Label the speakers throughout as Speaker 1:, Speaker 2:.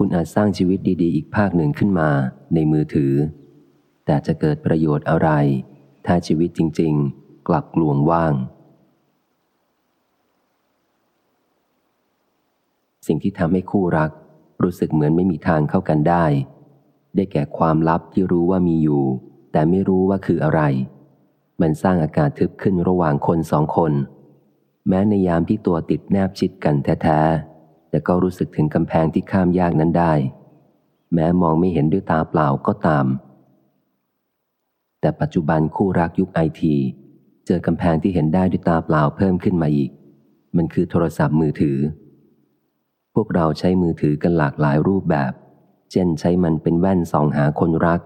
Speaker 1: คุณอาจสร้างชีวิตดี ๆ อีกภาคหนึ่งขึ้นมาในมือถือ แต่จะเกิดประโยชน์อะไร ถ้าชีวิตจริง ๆ กลับกลวงว่าง สิ่งที่ทำให้คู่รัก รู้สึกเหมือนไม่มีทางเข้ากันได้ ได้แก่ความลับที่รู้ว่ามีอยู่ แต่ไม่รู้ว่าคืออะไร มันสร้างอากาศทึบขึ้นระหว่างคนสองคน แม้ในยามที่ตัวติดแนบชิดกันแท้ๆ แต่ก็รู้สึกถึงกำแพงที่ข้ามยากนั้นได้ แม้มองไม่เห็นด้วยตาเปล่าก็ตาม แต่ปัจจุบันคู่รักยุคไอที เจอกำแพงที่เห็นได้ด้วยตาเปล่าเพิ่มขึ้นมาอีก มันคือโทรศัพท์มือถือ พวกเราใช้มือถือกันหลากหลายรูปแบบ เช่นใช้มันเป็นแว่นส่องหาคนรัก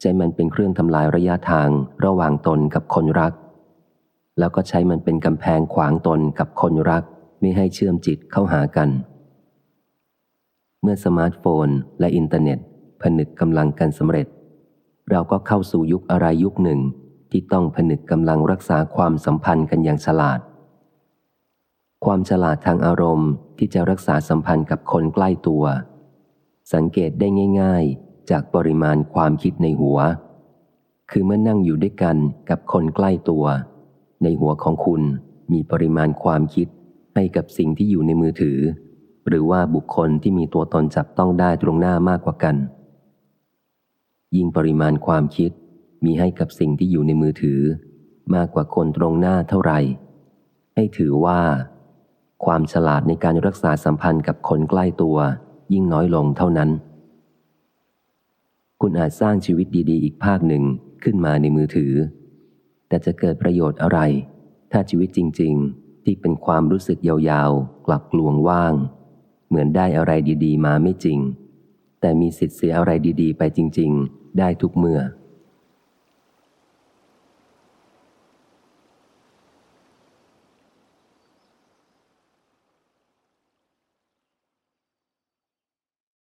Speaker 1: ใช้มันเป็นเครื่องทำลายระยะทางระหว่างตนกับคนรัก แล้วก็ใช้มันเป็นกำแพงขวางตนกับคนรัก ไม่ให้เชื่อมจิตเข้าหากัน เมื่อสมาร์ทโฟนและอินเทอร์เน็ต ผนึกกำลังกันสำเร็จ เราก็เข้าสู่ยุคอะไรยุคหนึ่งที่ต้องผนึกกำลังรักษาความสัมพันธ์กันอย่างฉลาด ความฉลาดทางอารมณ์ที่จะรักษาสัมพันธ์กับคนใกล้ตัว สังเกตได้ง่าย ๆ จากปริมาณความคิดในหัว คือเมื่อนั่งอยู่ด้วยกันกับคนใกล้ตัว ในหัวของคุณมีปริมาณความคิดให้กับสิ่งที่อยู่ในมือถือ หรือว่าบุคคลที่มีตัวตนจับต้องได้ตรงหน้ามากกว่ากัน ยิ่งปริมาณความคิดมีให้กับสิ่งที่อยู่ในมือถือ มากกว่าคนตรงหน้าเท่าไหร่ ให้ถือว่า ความฉลาดในการรักษาสัมพันธ์กับคนใกล้ตัว ยิ่งน้อยลงเท่านั้น คุณอาจสร้างชีวิตดีๆ อีกภาคหนึ่งขึ้นมาในมือถือ แต่จะเกิดประโยชน์อะไร ถ้าชีวิตจริง ๆ ที่เป็นความรู้สึกยาวๆ กลับกลวงว่าง เหมือนได้อะไรดี ๆ มาไม่จริง แต่มีสิทธิ์เสียอะไรดี ๆ ไปจริง ๆ ได้ทุกเมื่อ